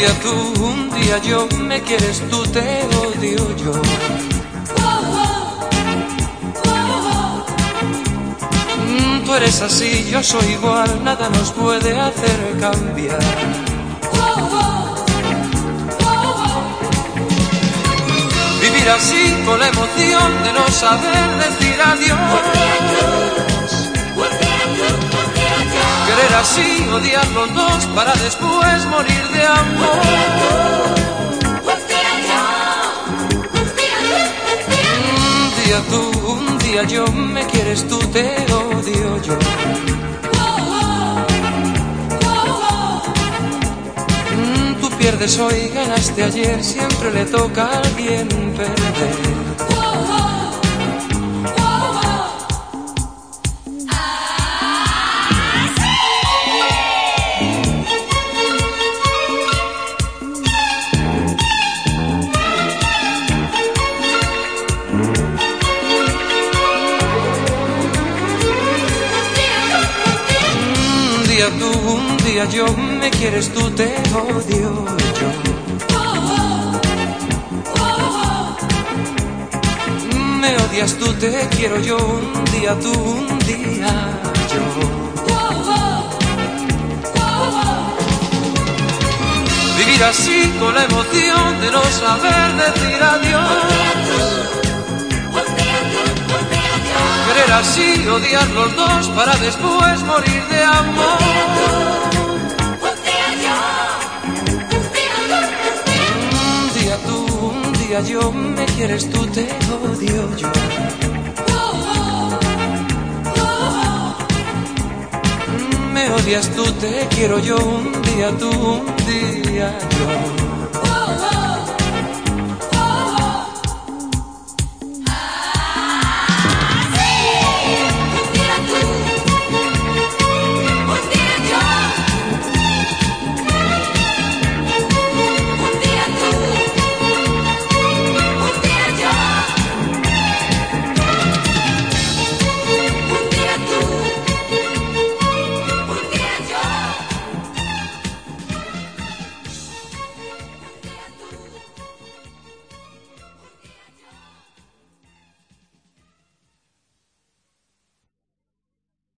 día yo me quieres tú, te odio yo. Mm, Tú eres así, yo soy igual, nada nos puede hacer cambiar. Vivir así con la emoción de no saber decir adiós. Así, odiar los dos para después morir de amor. Un día tú, un día yo, me quieres tú, te odio yo. Mm, Tú pierdes hoy, ganaste ayer, siempre le toca a alguien perder. Día tú, un día yo, me quieres tú, te odio yo. Me odias tú, te quiero yo, un día tú, un día yo. Vivir así con la emoción de no saber decir adiós. Así, odiar los dos para después morir de amor. Un día tú, un día yo, me quieres tú, te odio yo. Me odias tú, te quiero yo, un día tú, un día yo.